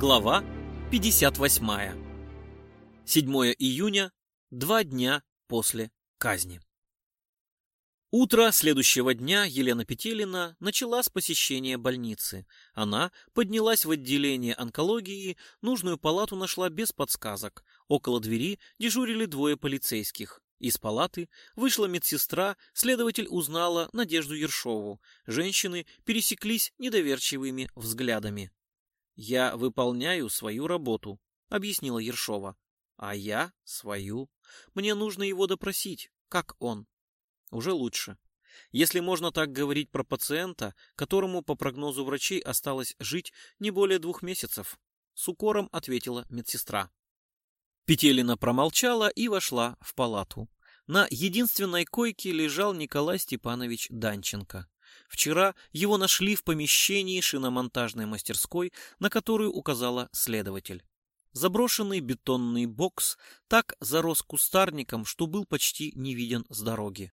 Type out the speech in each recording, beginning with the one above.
Глава 58. 7 июня, два дня после казни. Утро следующего дня Елена Петелина начала с посещения больницы. Она поднялась в отделение онкологии, нужную палату нашла без подсказок. Около двери дежурили двое полицейских. Из палаты вышла медсестра, следователь узнала Надежду Ершову. Женщины пересеклись недоверчивыми взглядами. «Я выполняю свою работу», — объяснила Ершова. «А я свою. Мне нужно его допросить. Как он?» «Уже лучше. Если можно так говорить про пациента, которому, по прогнозу врачей, осталось жить не более двух месяцев», — с укором ответила медсестра. Петелина промолчала и вошла в палату. На единственной койке лежал Николай Степанович Данченко. Вчера его нашли в помещении шиномонтажной мастерской, на которую указала следователь. Заброшенный бетонный бокс так зарос кустарником, что был почти не виден с дороги.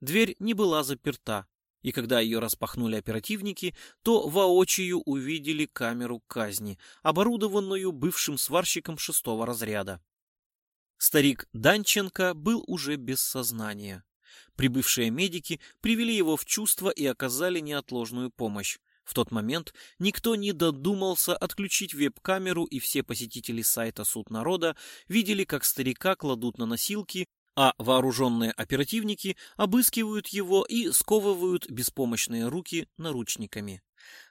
Дверь не была заперта, и когда ее распахнули оперативники, то воочию увидели камеру казни, оборудованную бывшим сварщиком шестого разряда. Старик Данченко был уже без сознания. Прибывшие медики привели его в чувство и оказали неотложную помощь. В тот момент никто не додумался отключить веб-камеру, и все посетители сайта «Суд народа» видели, как старика кладут на носилки, а вооруженные оперативники обыскивают его и сковывают беспомощные руки наручниками.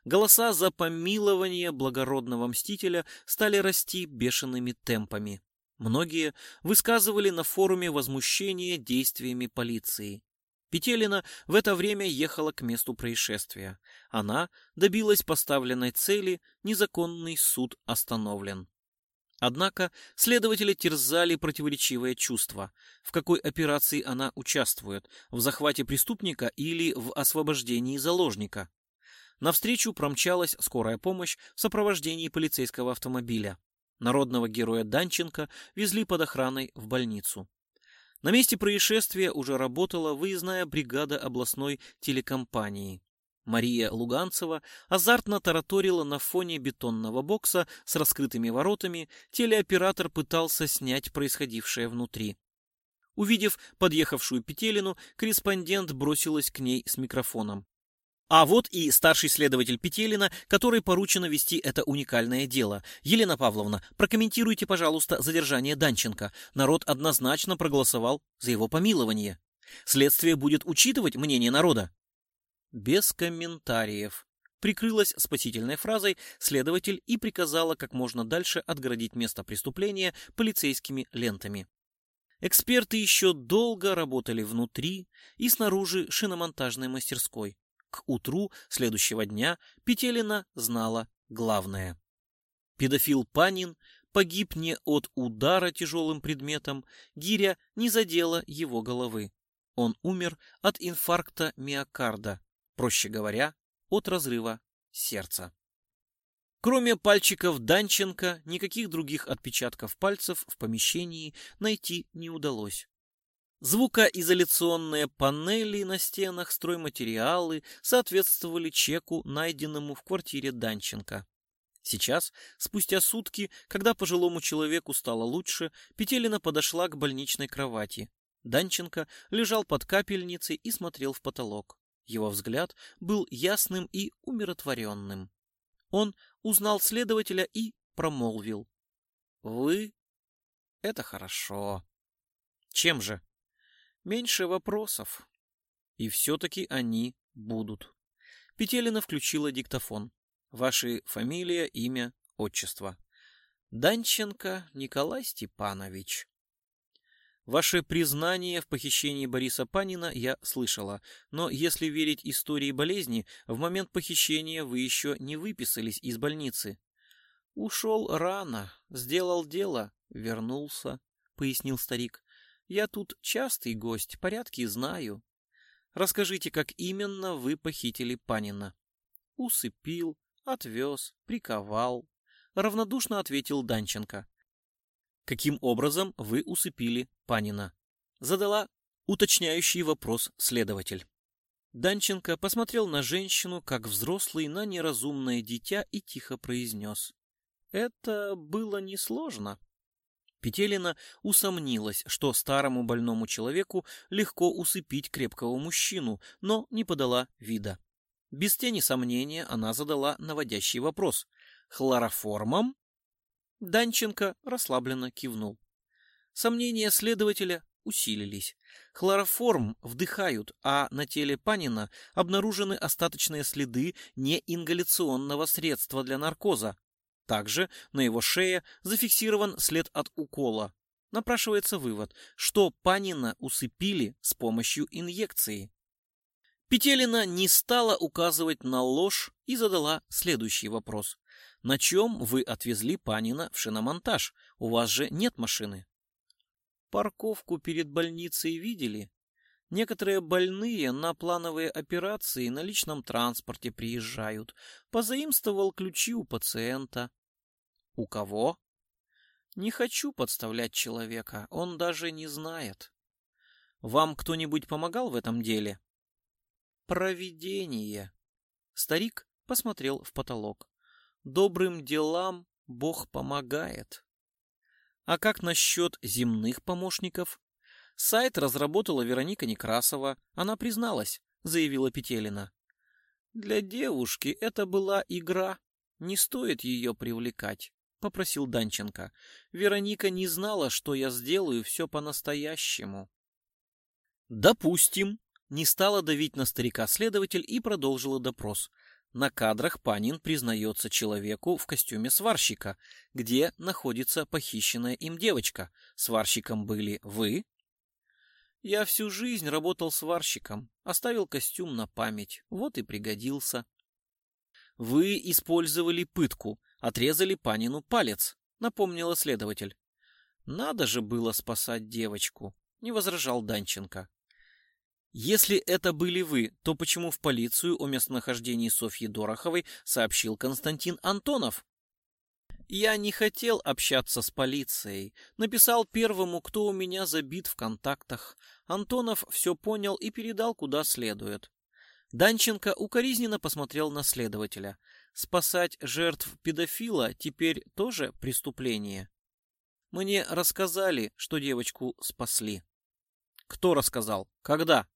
Голоса за помилование благородного мстителя стали расти бешеными темпами. Многие высказывали на форуме возмущение действиями полиции. Петелина в это время ехала к месту происшествия. Она добилась поставленной цели, незаконный суд остановлен. Однако следователи терзали противоречивые чувства. В какой операции она участвует? В захвате преступника или в освобождении заложника? Навстречу промчалась скорая помощь в сопровождении полицейского автомобиля. Народного героя Данченко везли под охраной в больницу. На месте происшествия уже работала выездная бригада областной телекомпании. Мария Луганцева азартно тараторила на фоне бетонного бокса с раскрытыми воротами, телеоператор пытался снять происходившее внутри. Увидев подъехавшую Петелину, корреспондент бросилась к ней с микрофоном. А вот и старший следователь Петелина, который поручено вести это уникальное дело. Елена Павловна, прокомментируйте, пожалуйста, задержание Данченко. Народ однозначно проголосовал за его помилование. Следствие будет учитывать мнение народа. Без комментариев. Прикрылась спасительной фразой следователь и приказала как можно дальше отгородить место преступления полицейскими лентами. Эксперты еще долго работали внутри и снаружи шиномонтажной мастерской. К утру следующего дня Петелина знала главное. Педофил Панин погиб не от удара тяжелым предметом, гиря не задела его головы. Он умер от инфаркта миокарда, проще говоря, от разрыва сердца. Кроме пальчиков Данченко, никаких других отпечатков пальцев в помещении найти не удалось. Звукоизоляционные панели на стенах, стройматериалы соответствовали чеку, найденному в квартире Данченко. Сейчас, спустя сутки, когда пожилому человеку стало лучше, Петелина подошла к больничной кровати. Данченко лежал под капельницей и смотрел в потолок. Его взгляд был ясным и умиротворенным. Он узнал следователя и промолвил. «Вы? Это хорошо. Чем же?» Меньше вопросов. И все-таки они будут. Петелина включила диктофон. Ваши фамилия, имя, отчество. Данченко Николай Степанович. Ваше признание в похищении Бориса Панина я слышала, но если верить истории болезни, в момент похищения вы еще не выписались из больницы. Ушел рано, сделал дело, вернулся, пояснил старик. Я тут частый гость, порядки знаю. Расскажите, как именно вы похитили Панина. Усыпил, отвез, приковал. Равнодушно ответил Данченко. Каким образом вы усыпили Панина? Задала уточняющий вопрос следователь. Данченко посмотрел на женщину, как взрослый на неразумное дитя, и тихо произнес. это было несложно. Петелина усомнилась, что старому больному человеку легко усыпить крепкого мужчину, но не подала вида. Без тени сомнения она задала наводящий вопрос. «Хлороформом?» Данченко расслабленно кивнул. Сомнения следователя усилились. Хлороформ вдыхают, а на теле Панина обнаружены остаточные следы неингаляционного средства для наркоза. Также на его шее зафиксирован след от укола. Напрашивается вывод, что Панина усыпили с помощью инъекции. Петелина не стала указывать на ложь и задала следующий вопрос. На чем вы отвезли Панина в шиномонтаж? У вас же нет машины. Парковку перед больницей видели? Некоторые больные на плановые операции на личном транспорте приезжают. Позаимствовал ключи у пациента. У кого? Не хочу подставлять человека, он даже не знает. Вам кто-нибудь помогал в этом деле? Провидение. Старик посмотрел в потолок. Добрым делам Бог помогает. А как насчет земных помощников? Сайт разработала Вероника Некрасова. Она призналась, заявила Петелина. Для девушки это была игра. Не стоит ее привлекать, попросил Данченко. Вероника не знала, что я сделаю все по-настоящему. Допустим, не стала давить на старика следователь и продолжила допрос. На кадрах Панин признается человеку в костюме сварщика, где находится похищенная им девочка. Сварщиком были вы? Я всю жизнь работал сварщиком, оставил костюм на память, вот и пригодился. Вы использовали пытку, отрезали Панину палец, напомнила следователь. Надо же было спасать девочку, не возражал Данченко. Если это были вы, то почему в полицию о местонахождении Софьи Дороховой сообщил Константин Антонов? Я не хотел общаться с полицией. Написал первому, кто у меня забит в контактах. Антонов все понял и передал куда следует. Данченко укоризненно посмотрел на следователя. Спасать жертв педофила теперь тоже преступление. Мне рассказали, что девочку спасли. Кто рассказал? Когда?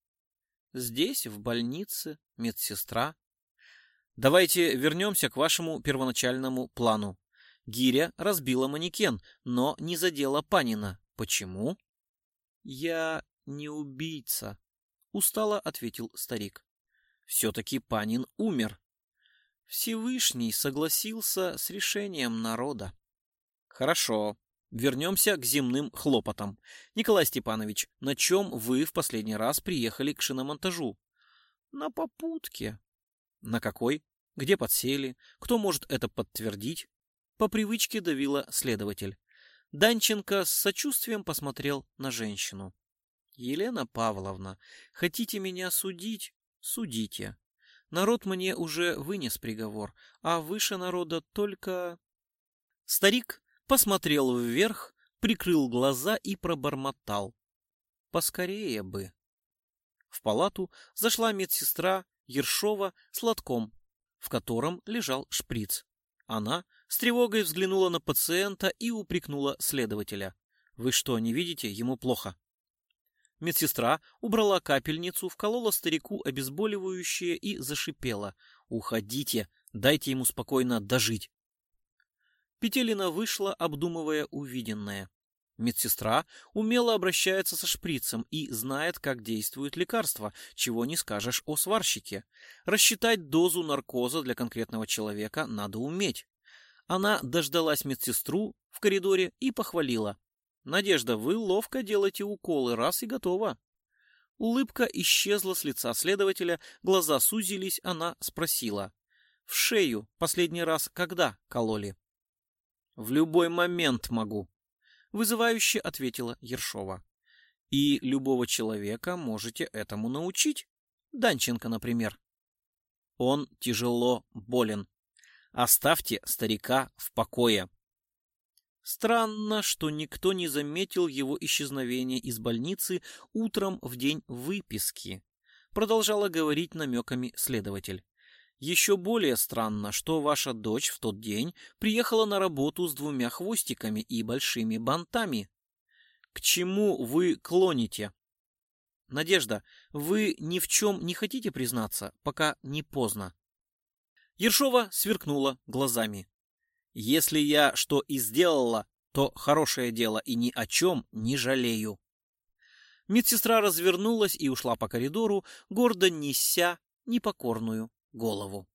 Здесь, в больнице, медсестра. Давайте вернемся к вашему первоначальному плану. Гиря разбила манекен, но не задела Панина. Почему? Я не убийца, устало ответил старик. Все-таки Панин умер. Всевышний согласился с решением народа. Хорошо, Вернемся к земным хлопотам. Николай Степанович, на чем вы в последний раз приехали к шиномонтажу? На попутке. На какой? Где подсели? Кто может это подтвердить? По привычке давила следователь. Данченко с сочувствием посмотрел на женщину. Елена Павловна, хотите меня судить? Судите. Народ мне уже вынес приговор, а выше народа только... Старик посмотрел вверх, прикрыл глаза и пробормотал. Поскорее бы. В палату зашла медсестра Ершова с лотком, в котором лежал шприц. Она с тревогой взглянула на пациента и упрекнула следователя. «Вы что, не видите? Ему плохо». Медсестра убрала капельницу, вколола старику обезболивающее и зашипела. «Уходите, дайте ему спокойно дожить». Петелина вышла, обдумывая увиденное. Медсестра умело обращается со шприцем и знает, как действует лекарство, чего не скажешь о сварщике. Рассчитать дозу наркоза для конкретного человека надо уметь. Она дождалась медсестру в коридоре и похвалила. «Надежда, вы ловко делаете уколы, раз и готово». Улыбка исчезла с лица следователя, глаза сузились, она спросила. «В шею последний раз когда кололи?» В любой момент могу, вызывающе ответила Ершова. И любого человека можете этому научить. Данченко, например. Он тяжело болен. Оставьте старика в покое. Странно, что никто не заметил его исчезновения из больницы утром в день выписки, продолжала говорить намеками следователь. Еще более странно, что ваша дочь в тот день приехала на работу с двумя хвостиками и большими бантами. К чему вы клоните? Надежда, вы ни в чем не хотите признаться, пока не поздно. Ершова сверкнула глазами. Если я что и сделала, то хорошее дело и ни о чем не жалею. Медсестра развернулась и ушла по коридору, гордо неся непокорную голову.